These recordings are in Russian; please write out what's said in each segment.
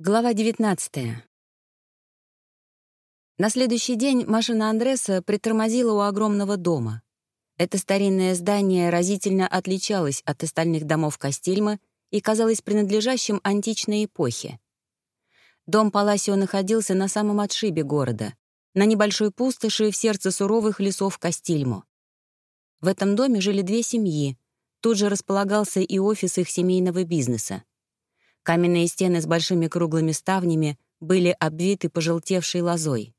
Глава 19. На следующий день машина Андреса притормозила у огромного дома. Это старинное здание разительно отличалось от остальных домов Кастильма и казалось принадлежащим античной эпохе. Дом Паласио находился на самом отшибе города, на небольшой пустоши в сердце суровых лесов Кастильмо. В этом доме жили две семьи. Тут же располагался и офис их семейного бизнеса. Каменные стены с большими круглыми ставнями были обвиты пожелтевшей лозой.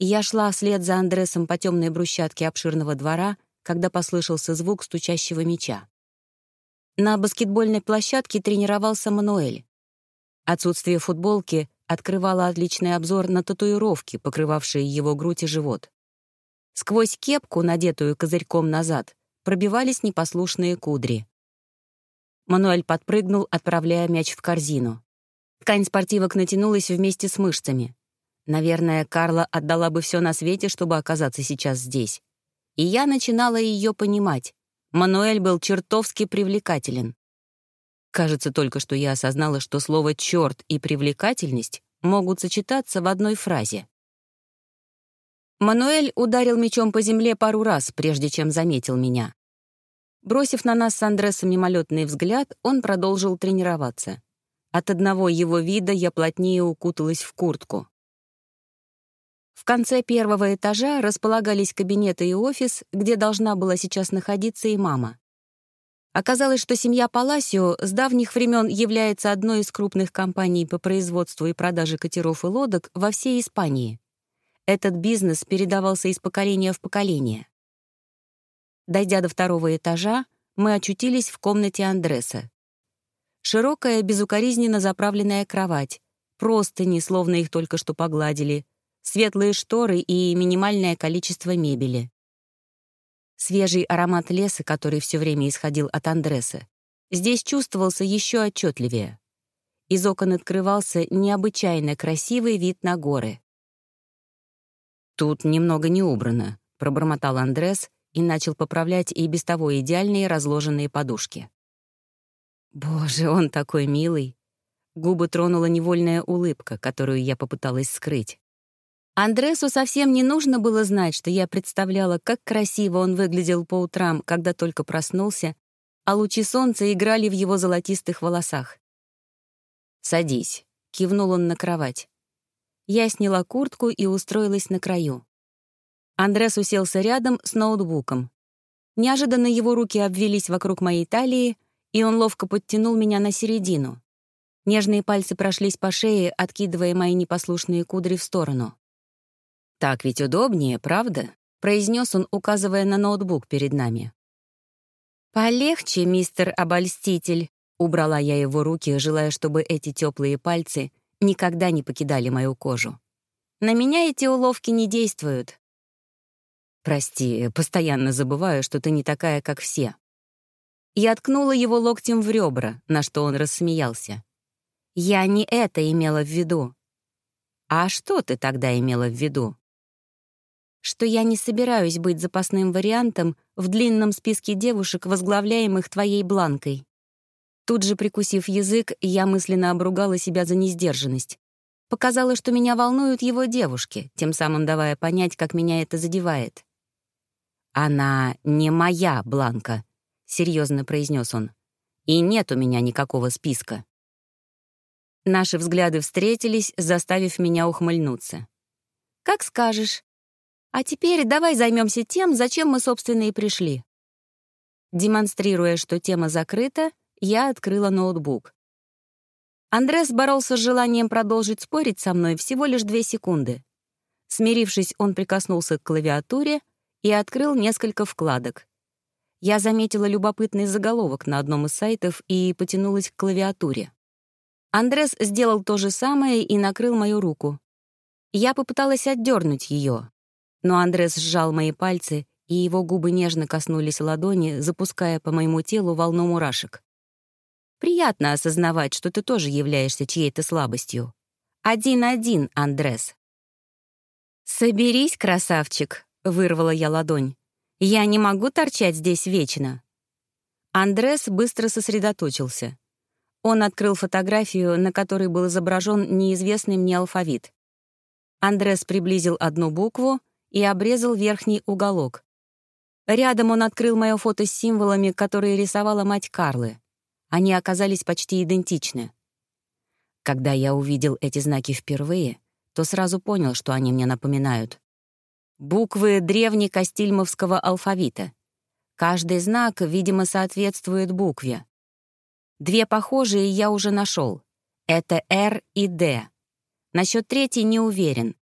Я шла вслед за Андресом по темной брусчатке обширного двора, когда послышался звук стучащего мяча. На баскетбольной площадке тренировался Мануэль. Отсутствие футболки открывало отличный обзор на татуировки, покрывавшие его грудь и живот. Сквозь кепку, надетую козырьком назад, пробивались непослушные кудри. Мануэль подпрыгнул, отправляя мяч в корзину. Ткань спортивок натянулась вместе с мышцами. Наверное, Карла отдала бы все на свете, чтобы оказаться сейчас здесь. И я начинала ее понимать. Мануэль был чертовски привлекателен. Кажется, только что я осознала, что слово «черт» и «привлекательность» могут сочетаться в одной фразе. Мануэль ударил мечом по земле пару раз, прежде чем заметил меня. Бросив на нас с Андресом мимолетный взгляд, он продолжил тренироваться. От одного его вида я плотнее укуталась в куртку. В конце первого этажа располагались кабинеты и офис, где должна была сейчас находиться и мама. Оказалось, что семья Паласио с давних времен является одной из крупных компаний по производству и продаже катеров и лодок во всей Испании. Этот бизнес передавался из поколения в поколение. Дойдя до второго этажа, мы очутились в комнате Андреса. Широкая, безукоризненно заправленная кровать, простыни, словно их только что погладили, светлые шторы и минимальное количество мебели. Свежий аромат леса, который все время исходил от Андреса, здесь чувствовался еще отчетливее. Из окон открывался необычайно красивый вид на горы. «Тут немного не убрано», — пробормотал Андрес, и начал поправлять и без того идеальные разложенные подушки. «Боже, он такой милый!» Губы тронула невольная улыбка, которую я попыталась скрыть. Андресу совсем не нужно было знать, что я представляла, как красиво он выглядел по утрам, когда только проснулся, а лучи солнца играли в его золотистых волосах. «Садись», — кивнул он на кровать. Я сняла куртку и устроилась на краю. Андрес уселся рядом с ноутбуком. Неожиданно его руки обвелись вокруг моей талии, и он ловко подтянул меня на середину. Нежные пальцы прошлись по шее, откидывая мои непослушные кудри в сторону. «Так ведь удобнее, правда?» — произнес он, указывая на ноутбук перед нами. «Полегче, мистер обольститель», — убрала я его руки, желая, чтобы эти теплые пальцы никогда не покидали мою кожу. «На меня эти уловки не действуют. «Прости, постоянно забываю, что ты не такая, как все». Я ткнула его локтем в ребра, на что он рассмеялся. «Я не это имела в виду». «А что ты тогда имела в виду?» «Что я не собираюсь быть запасным вариантом в длинном списке девушек, возглавляемых твоей бланкой». Тут же, прикусив язык, я мысленно обругала себя за несдержанность. Показала, что меня волнуют его девушки, тем самым давая понять, как меня это задевает. «Она не моя Бланка», — серьезно произнес он. «И нет у меня никакого списка». Наши взгляды встретились, заставив меня ухмыльнуться. «Как скажешь. А теперь давай займемся тем, зачем мы, собственно, и пришли». Демонстрируя, что тема закрыта, я открыла ноутбук. Андрес боролся с желанием продолжить спорить со мной всего лишь две секунды. Смирившись, он прикоснулся к клавиатуре — и открыл несколько вкладок. Я заметила любопытный заголовок на одном из сайтов и потянулась к клавиатуре. Андрес сделал то же самое и накрыл мою руку. Я попыталась отдернуть ее, но Андрес сжал мои пальцы, и его губы нежно коснулись ладони, запуская по моему телу волну мурашек. Приятно осознавать, что ты тоже являешься чьей-то слабостью. Один-один, Андрес. «Соберись, красавчик», — вырвала я ладонь. «Я не могу торчать здесь вечно». Андрес быстро сосредоточился. Он открыл фотографию, на которой был изображен неизвестный мне алфавит. Андрес приблизил одну букву и обрезал верхний уголок. Рядом он открыл мое фото с символами, которые рисовала мать Карлы. Они оказались почти идентичны. Когда я увидел эти знаки впервые, то сразу понял, что они мне напоминают. Буквы древнекостильмовского алфавита. Каждый знак, видимо, соответствует букве. Две похожие я уже нашел. Это «Р» и «Д». Насчет третьей не уверен.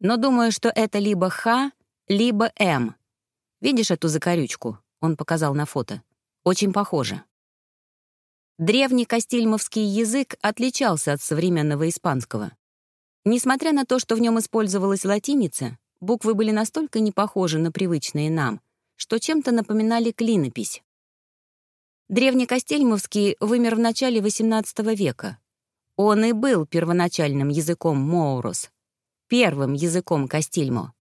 Но думаю, что это либо «Х», либо «М». Видишь эту закорючку? Он показал на фото. Очень похоже. Древний кастильмовский язык отличался от современного испанского. Несмотря на то, что в нем использовалась латиница, буквы были настолько не похожи на привычные нам, что чем-то напоминали клинопись. Древнекостельмовский вымер в начале XVIII века. Он и был первоначальным языком Моурус, первым языком Кастильмо.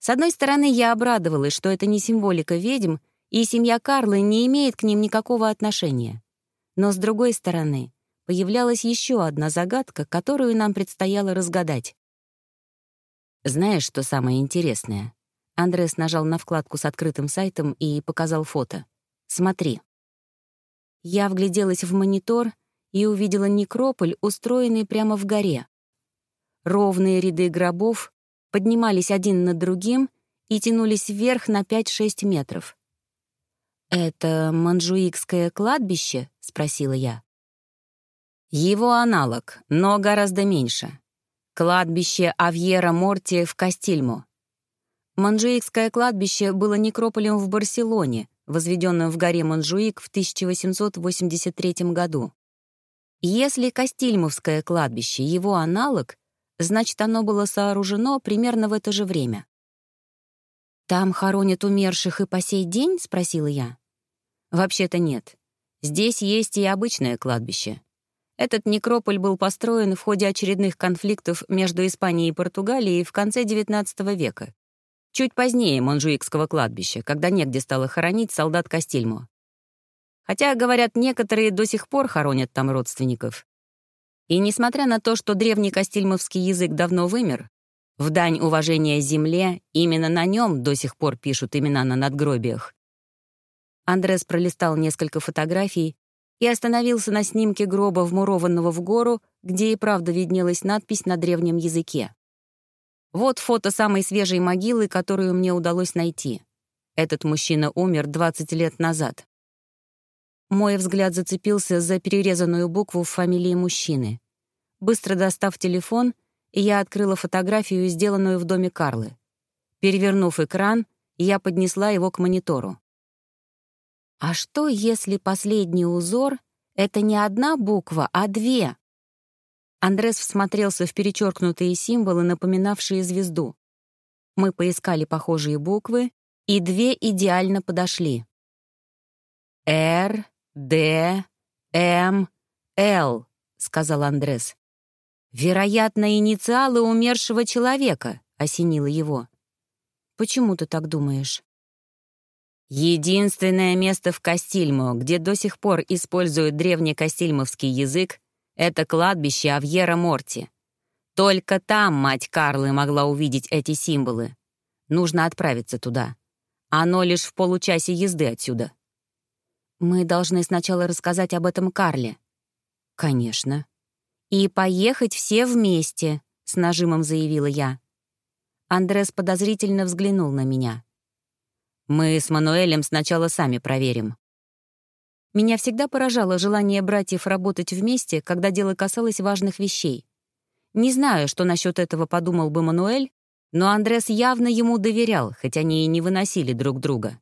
С одной стороны, я обрадовалась, что это не символика ведьм, и семья Карлы не имеет к ним никакого отношения. Но с другой стороны, появлялась еще одна загадка, которую нам предстояло разгадать. Знаешь, что самое интересное? Андрес нажал на вкладку с открытым сайтом и показал фото. Смотри. Я вгляделась в монитор и увидела некрополь, устроенный прямо в горе. Ровные ряды гробов поднимались один над другим и тянулись вверх на 5-6 метров. «Это манжуикское кладбище?» — спросила я. Его аналог, но гораздо меньше. Кладбище Авьера Морти в Кастильмо. Манжуикское кладбище было некрополем в Барселоне, возведенным в горе Манжуик в 1883 году. Если Кастильмовское кладбище — его аналог, значит, оно было сооружено примерно в это же время. «Там хоронят умерших и по сей день?» — спросила я. «Вообще-то нет. Здесь есть и обычное кладбище. Этот некрополь был построен в ходе очередных конфликтов между Испанией и Португалией в конце XIX века. Чуть позднее Монжуикского кладбища, когда негде стало хоронить солдат Кастильмо. Хотя, говорят, некоторые до сих пор хоронят там родственников. И несмотря на то, что древний кастильмовский язык давно вымер, в дань уважения земле именно на нем до сих пор пишут имена на надгробиях. Андрес пролистал несколько фотографий и остановился на снимке гроба, вмурованного в гору, где и правда виднелась надпись на древнем языке. Вот фото самой свежей могилы, которую мне удалось найти. Этот мужчина умер 20 лет назад. Мой взгляд зацепился за перерезанную букву в фамилии мужчины. Быстро достав телефон, я открыла фотографию, сделанную в доме Карлы. Перевернув экран, я поднесла его к монитору. А что, если последний узор — это не одна буква, а две? Андрес всмотрелся в перечеркнутые символы, напоминавшие звезду. Мы поискали похожие буквы, и две идеально подошли. «Р, Д, М, Л», — сказал Андрес. «Вероятно, инициалы умершего человека», — осенило его. «Почему ты так думаешь?» Единственное место в Кастильмо, где до сих пор используют древнекастильмовский язык, это кладбище Авьера Морти. Только там мать Карлы могла увидеть эти символы. Нужно отправиться туда. Оно лишь в получасе езды отсюда. Мы должны сначала рассказать об этом Карле. Конечно. И поехать все вместе, с нажимом заявила я. Андрес подозрительно взглянул на меня. Мы с Мануэлем сначала сами проверим. Меня всегда поражало желание братьев работать вместе, когда дело касалось важных вещей. Не знаю, что насчет этого подумал бы Мануэль, но Андрес явно ему доверял, хоть они и не выносили друг друга.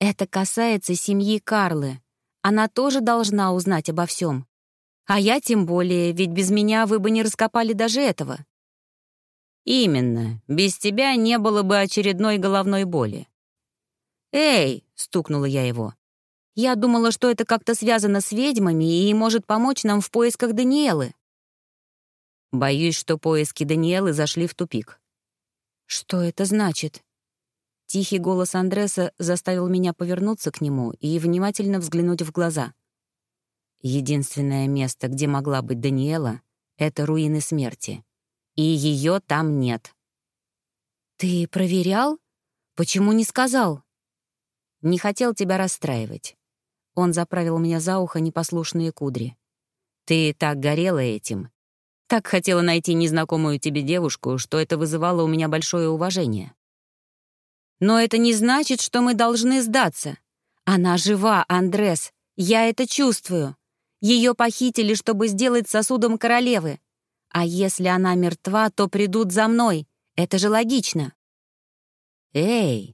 «Это касается семьи Карлы. Она тоже должна узнать обо всем. А я тем более, ведь без меня вы бы не раскопали даже этого». «Именно. Без тебя не было бы очередной головной боли». «Эй!» — стукнула я его. Я думала, что это как-то связано с ведьмами и может помочь нам в поисках Даниэлы. Боюсь, что поиски Даниэлы зашли в тупик. Что это значит? Тихий голос Андреса заставил меня повернуться к нему и внимательно взглянуть в глаза. Единственное место, где могла быть Даниэла, — это руины смерти. И ее там нет. «Ты проверял? Почему не сказал?» «Не хотел тебя расстраивать». Он заправил меня за ухо непослушные кудри. «Ты так горела этим. Так хотела найти незнакомую тебе девушку, что это вызывало у меня большое уважение. Но это не значит, что мы должны сдаться. Она жива, Андрес. Я это чувствую. Ее похитили, чтобы сделать сосудом королевы. А если она мертва, то придут за мной. Это же логично. «Эй!» —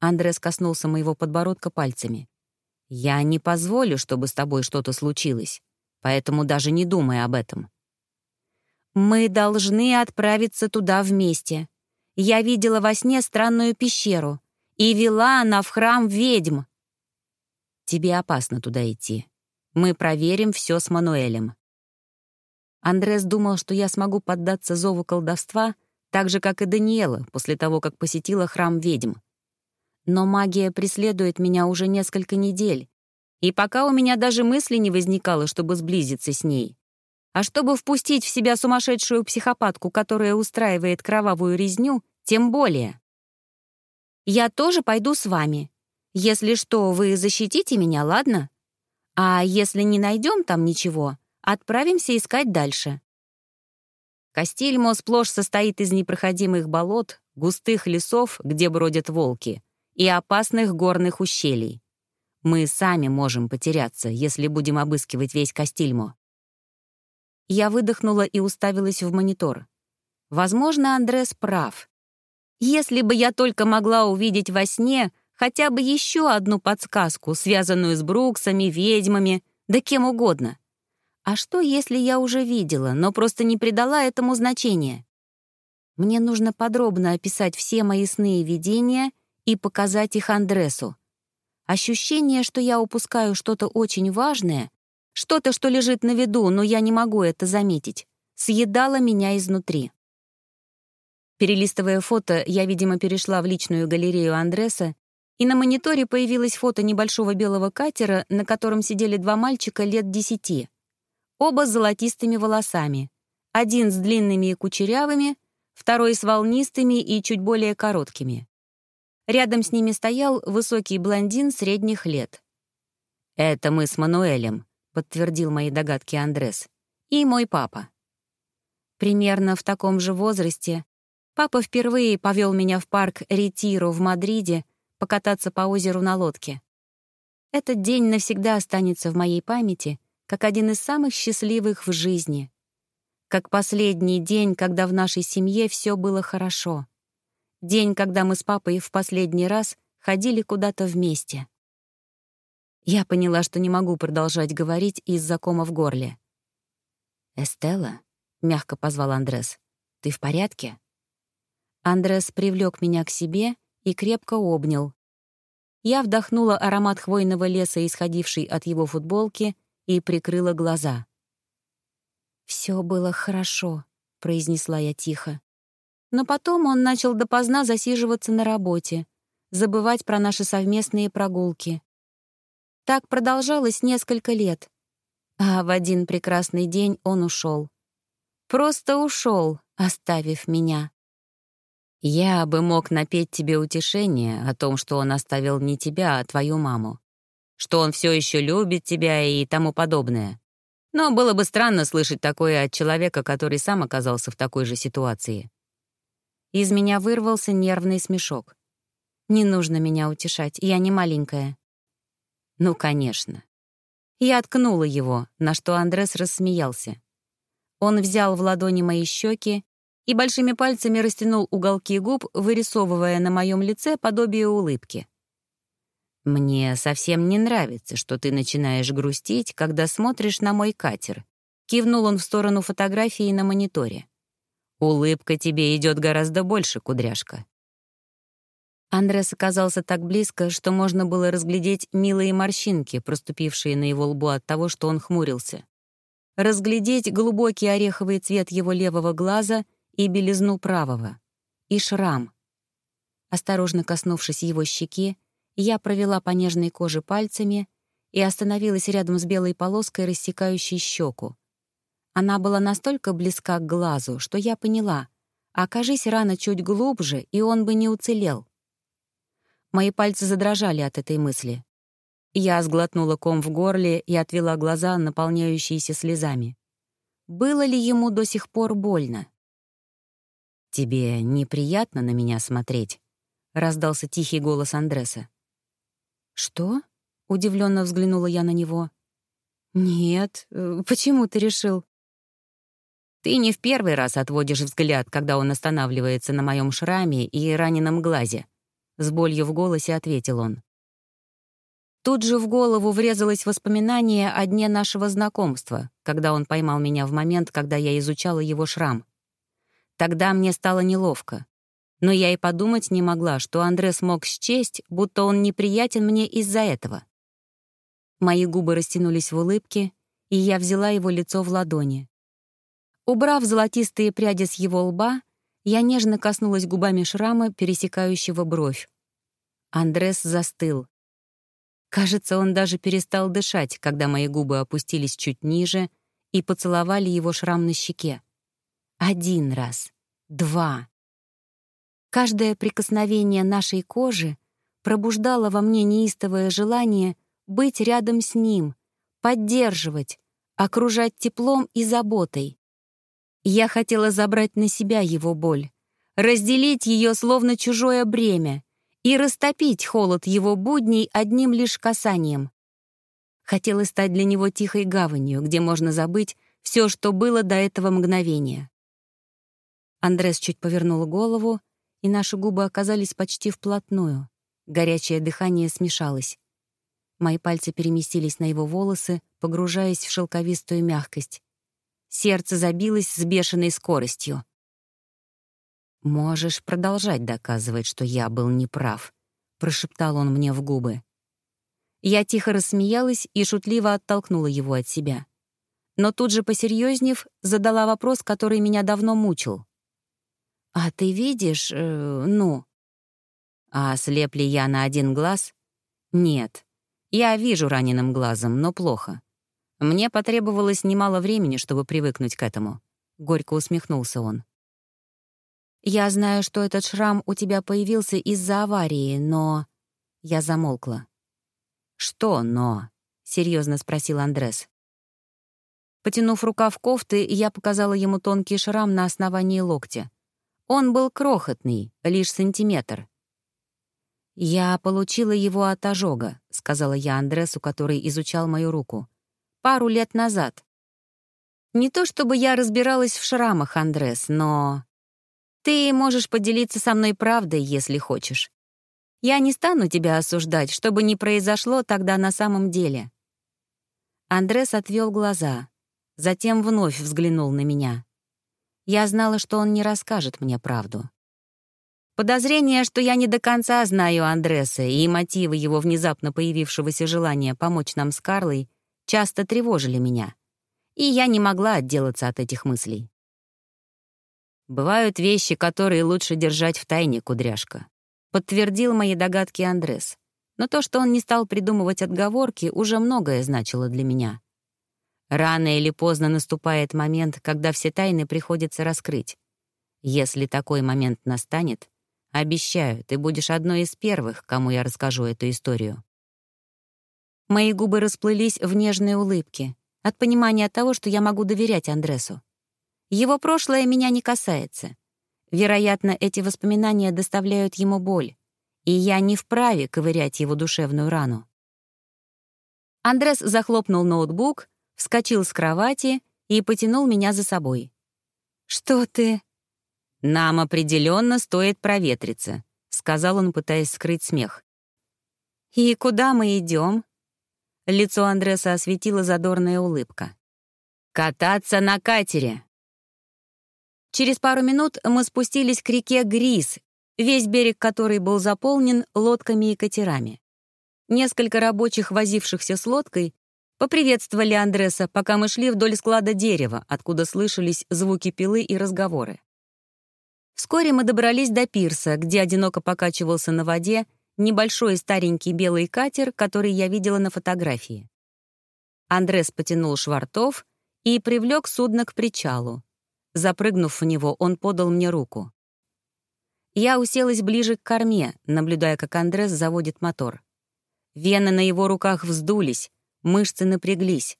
Андрес коснулся моего подбородка пальцами. «Я не позволю, чтобы с тобой что-то случилось, поэтому даже не думай об этом». «Мы должны отправиться туда вместе. Я видела во сне странную пещеру, и вела она в храм ведьм». «Тебе опасно туда идти. Мы проверим все с Мануэлем». Андрес думал, что я смогу поддаться зову колдовства, так же, как и Даниэла, после того, как посетила храм ведьм. Но магия преследует меня уже несколько недель, и пока у меня даже мысли не возникало, чтобы сблизиться с ней. А чтобы впустить в себя сумасшедшую психопатку, которая устраивает кровавую резню, тем более. «Я тоже пойду с вами. Если что, вы защитите меня, ладно? А если не найдем там ничего, Отправимся искать дальше. Кастильмо сплошь состоит из непроходимых болот, густых лесов, где бродят волки, и опасных горных ущелий. Мы сами можем потеряться, если будем обыскивать весь Кастильмо. Я выдохнула и уставилась в монитор. Возможно, Андрес прав. Если бы я только могла увидеть во сне хотя бы еще одну подсказку, связанную с Бруксами, ведьмами, да кем угодно. А что, если я уже видела, но просто не придала этому значения? Мне нужно подробно описать все мои сны и видения и показать их Андресу. Ощущение, что я упускаю что-то очень важное, что-то, что лежит на виду, но я не могу это заметить, съедало меня изнутри. Перелистывая фото, я, видимо, перешла в личную галерею Андреса, и на мониторе появилось фото небольшого белого катера, на котором сидели два мальчика лет десяти — оба с золотистыми волосами. Один с длинными и кучерявыми, второй с волнистыми и чуть более короткими. Рядом с ними стоял высокий блондин средних лет. «Это мы с Мануэлем», — подтвердил мои догадки Андрес. «И мой папа». Примерно в таком же возрасте папа впервые повел меня в парк Ретиро в Мадриде покататься по озеру на лодке. Этот день навсегда останется в моей памяти — как один из самых счастливых в жизни. Как последний день, когда в нашей семье все было хорошо. День, когда мы с папой в последний раз ходили куда-то вместе. Я поняла, что не могу продолжать говорить из-за кома в горле. «Эстелла?» — мягко позвал Андрес. «Ты в порядке?» Андрес привлек меня к себе и крепко обнял. Я вдохнула аромат хвойного леса, исходивший от его футболки, и прикрыла глаза. «Все было хорошо», — произнесла я тихо. Но потом он начал допоздна засиживаться на работе, забывать про наши совместные прогулки. Так продолжалось несколько лет. А в один прекрасный день он ушел. Просто ушел, оставив меня. Я бы мог напеть тебе утешение о том, что он оставил не тебя, а твою маму что он все еще любит тебя и тому подобное. Но было бы странно слышать такое от человека, который сам оказался в такой же ситуации. Из меня вырвался нервный смешок. «Не нужно меня утешать, я не маленькая». «Ну, конечно». Я откнула его, на что Андрес рассмеялся. Он взял в ладони мои щеки и большими пальцами растянул уголки губ, вырисовывая на моем лице подобие улыбки. «Мне совсем не нравится, что ты начинаешь грустить, когда смотришь на мой катер», — кивнул он в сторону фотографии на мониторе. «Улыбка тебе идет гораздо больше, кудряшка». Андрес оказался так близко, что можно было разглядеть милые морщинки, проступившие на его лбу от того, что он хмурился. Разглядеть глубокий ореховый цвет его левого глаза и белизну правого. И шрам. Осторожно коснувшись его щеки, я провела по нежной коже пальцами и остановилась рядом с белой полоской, рассекающей щеку. Она была настолько близка к глазу, что я поняла, окажись рана чуть глубже, и он бы не уцелел. Мои пальцы задрожали от этой мысли. Я сглотнула ком в горле и отвела глаза, наполняющиеся слезами. Было ли ему до сих пор больно? «Тебе неприятно на меня смотреть?» — раздался тихий голос Андреса. «Что?» — удивленно взглянула я на него. «Нет, э, почему ты решил?» «Ты не в первый раз отводишь взгляд, когда он останавливается на моем шраме и раненом глазе», — с болью в голосе ответил он. Тут же в голову врезалось воспоминание о дне нашего знакомства, когда он поймал меня в момент, когда я изучала его шрам. Тогда мне стало неловко. Но я и подумать не могла, что Андре смог счесть, будто он неприятен мне из-за этого. Мои губы растянулись в улыбке, и я взяла его лицо в ладони. Убрав золотистые пряди с его лба, я нежно коснулась губами шрама, пересекающего бровь. Андрес застыл. Кажется, он даже перестал дышать, когда мои губы опустились чуть ниже и поцеловали его шрам на щеке. Один раз. Два. Каждое прикосновение нашей кожи пробуждало во мне неистовое желание быть рядом с ним, поддерживать, окружать теплом и заботой. Я хотела забрать на себя его боль, разделить ее словно чужое бремя и растопить холод его будней одним лишь касанием. Хотела стать для него тихой гаванью, где можно забыть все, что было до этого мгновения. Андрес чуть повернул голову, и наши губы оказались почти вплотную. Горячее дыхание смешалось. Мои пальцы переместились на его волосы, погружаясь в шелковистую мягкость. Сердце забилось с бешеной скоростью. «Можешь продолжать доказывать, что я был неправ», — прошептал он мне в губы. Я тихо рассмеялась и шутливо оттолкнула его от себя. Но тут же, посерьезнев, задала вопрос, который меня давно мучил. «А ты видишь, э, ну...» «А слеп ли я на один глаз?» «Нет. Я вижу раненым глазом, но плохо. Мне потребовалось немало времени, чтобы привыкнуть к этому. Горько усмехнулся он. «Я знаю, что этот шрам у тебя появился из-за аварии, но...» Я замолкла. «Что «но»?» — серьезно спросил Андрес. Потянув рукав кофты, я показала ему тонкий шрам на основании локтя. Он был крохотный, лишь сантиметр. «Я получила его от ожога», — сказала я Андресу, который изучал мою руку пару лет назад. Не то чтобы я разбиралась в шрамах, Андрес, но... Ты можешь поделиться со мной правдой, если хочешь. Я не стану тебя осуждать, чтобы не произошло тогда на самом деле». Андрес отвел глаза, затем вновь взглянул на меня. Я знала, что он не расскажет мне правду. Подозрение, что я не до конца знаю Андреса и мотивы его внезапно появившегося желания помочь нам с Карлой, часто тревожили меня, и я не могла отделаться от этих мыслей. «Бывают вещи, которые лучше держать в тайне, кудряшка», подтвердил мои догадки Андрес. Но то, что он не стал придумывать отговорки, уже многое значило для меня. Рано или поздно наступает момент, когда все тайны приходится раскрыть. Если такой момент настанет, обещаю, ты будешь одной из первых, кому я расскажу эту историю. Мои губы расплылись в нежной улыбке от понимания того, что я могу доверять Андресу. Его прошлое меня не касается. Вероятно, эти воспоминания доставляют ему боль, и я не вправе ковырять его душевную рану. Андрес захлопнул ноутбук, вскочил с кровати и потянул меня за собой. «Что ты?» «Нам определенно стоит проветриться», — сказал он, пытаясь скрыть смех. «И куда мы идем? Лицо Андреса осветила задорная улыбка. «Кататься на катере!» Через пару минут мы спустились к реке Грис, весь берег которой был заполнен лодками и катерами. Несколько рабочих, возившихся с лодкой, поприветствовали Андреса, пока мы шли вдоль склада дерева, откуда слышались звуки пилы и разговоры. Вскоре мы добрались до пирса, где одиноко покачивался на воде небольшой старенький белый катер, который я видела на фотографии. Андрес потянул швартов и привлек судно к причалу. Запрыгнув в него, он подал мне руку. Я уселась ближе к корме, наблюдая, как Андрес заводит мотор. Вены на его руках вздулись, мышцы напряглись.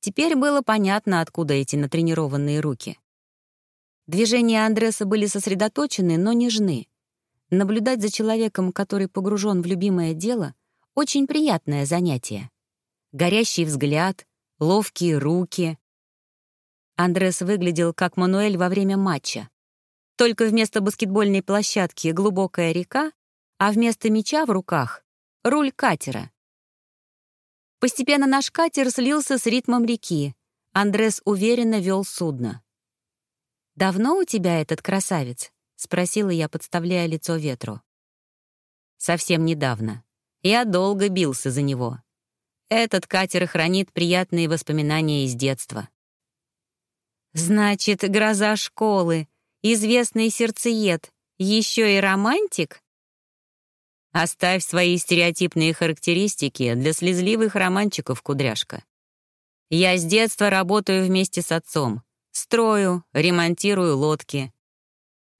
Теперь было понятно, откуда эти натренированные руки. Движения Андреса были сосредоточены, но нежны. Наблюдать за человеком, который погружен в любимое дело, очень приятное занятие. Горящий взгляд, ловкие руки. Андрес выглядел как Мануэль во время матча. Только вместо баскетбольной площадки глубокая река, а вместо мяча в руках — руль катера. Постепенно наш катер слился с ритмом реки. Андрес уверенно вел судно. «Давно у тебя этот красавец?» — спросила я, подставляя лицо ветру. «Совсем недавно. Я долго бился за него. Этот катер хранит приятные воспоминания из детства». «Значит, гроза школы, известный сердцеед, еще и романтик?» Оставь свои стереотипные характеристики для слезливых романчиков, кудряшка. Я с детства работаю вместе с отцом. Строю, ремонтирую лодки.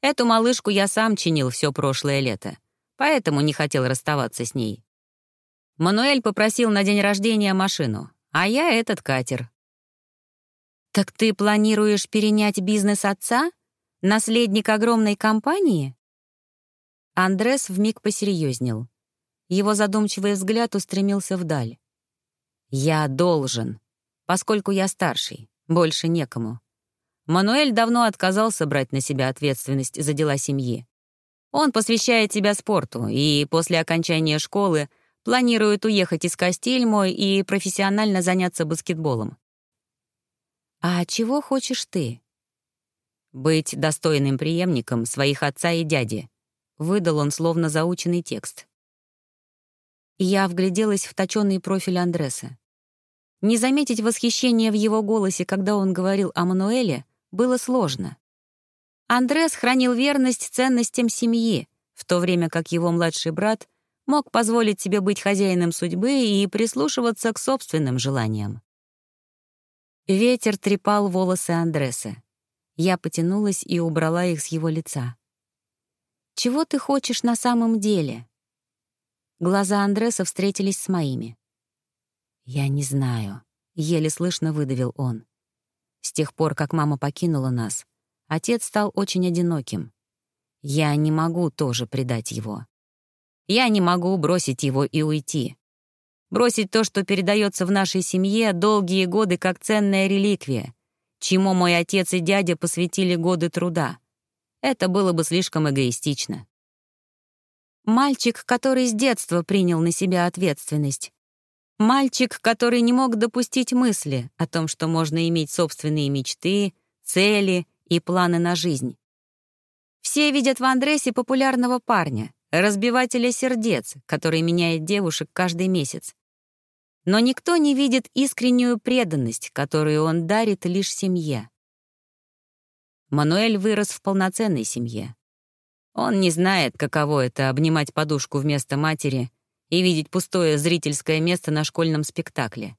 Эту малышку я сам чинил все прошлое лето, поэтому не хотел расставаться с ней. Мануэль попросил на день рождения машину, а я этот катер. «Так ты планируешь перенять бизнес отца? Наследник огромной компании?» Андрес вмиг посерьезнел. Его задумчивый взгляд устремился вдаль. «Я должен, поскольку я старший, больше некому. Мануэль давно отказался брать на себя ответственность за дела семьи. Он посвящает себя спорту и после окончания школы планирует уехать из Кастильмо и профессионально заняться баскетболом. «А чего хочешь ты?» «Быть достойным преемником своих отца и дяди», — выдал он словно заученный текст. Я вгляделась в точенный профиль Андреса. Не заметить восхищения в его голосе, когда он говорил о Мануэле, было сложно. Андрес хранил верность ценностям семьи, в то время как его младший брат мог позволить себе быть хозяином судьбы и прислушиваться к собственным желаниям. Ветер трепал волосы Андреса. Я потянулась и убрала их с его лица. «Чего ты хочешь на самом деле?» Глаза Андреса встретились с моими. «Я не знаю», — еле слышно выдавил он. С тех пор, как мама покинула нас, отец стал очень одиноким. Я не могу тоже предать его. Я не могу бросить его и уйти. Бросить то, что передается в нашей семье долгие годы как ценная реликвия, чему мой отец и дядя посвятили годы труда. Это было бы слишком эгоистично. Мальчик, который с детства принял на себя ответственность, Мальчик, который не мог допустить мысли о том, что можно иметь собственные мечты, цели и планы на жизнь. Все видят в Андресе популярного парня, разбивателя сердец, который меняет девушек каждый месяц. Но никто не видит искреннюю преданность, которую он дарит лишь семье. Мануэль вырос в полноценной семье. Он не знает, каково это — обнимать подушку вместо матери и видеть пустое зрительское место на школьном спектакле.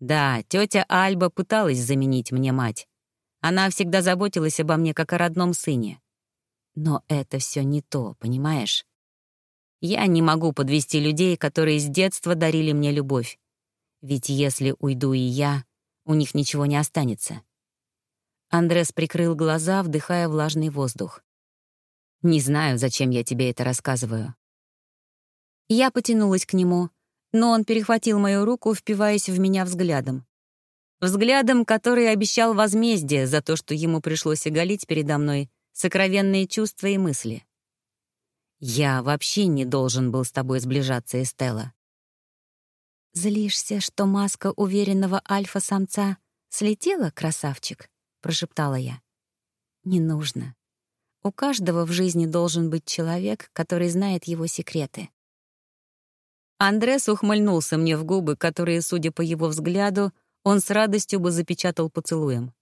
Да, тетя Альба пыталась заменить мне мать. Она всегда заботилась обо мне как о родном сыне. Но это все не то, понимаешь? Я не могу подвести людей, которые с детства дарили мне любовь. Ведь если уйду и я, у них ничего не останется. Андрес прикрыл глаза, вдыхая влажный воздух. «Не знаю, зачем я тебе это рассказываю. Я потянулась к нему, но он перехватил мою руку, впиваясь в меня взглядом. Взглядом, который обещал возмездие за то, что ему пришлось оголить передо мной сокровенные чувства и мысли. «Я вообще не должен был с тобой сближаться, Эстелла». «Злишься, что маска уверенного альфа-самца слетела, красавчик?» — прошептала я. «Не нужно. У каждого в жизни должен быть человек, который знает его секреты. Андрес ухмыльнулся мне в губы, которые, судя по его взгляду, он с радостью бы запечатал поцелуем.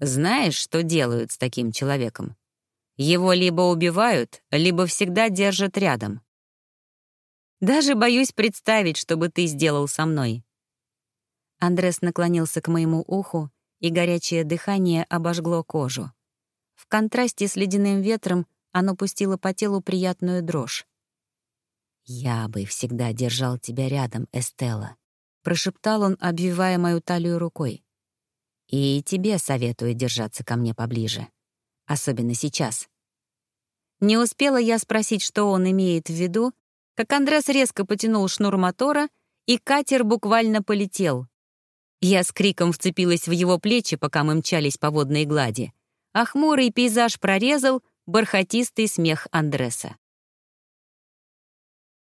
«Знаешь, что делают с таким человеком? Его либо убивают, либо всегда держат рядом, Даже боюсь представить, что бы ты сделал со мной». Андрес наклонился к моему уху, и горячее дыхание обожгло кожу. В контрасте с ледяным ветром оно пустило по телу приятную дрожь. «Я бы всегда держал тебя рядом, Эстелла», — прошептал он, обвивая мою талию рукой. «И тебе советую держаться ко мне поближе. Особенно сейчас». Не успела я спросить, что он имеет в виду, как Андрес резко потянул шнур мотора, и катер буквально полетел. Я с криком вцепилась в его плечи, пока мы мчались по водной глади, а хмурый пейзаж прорезал бархатистый смех Андреса.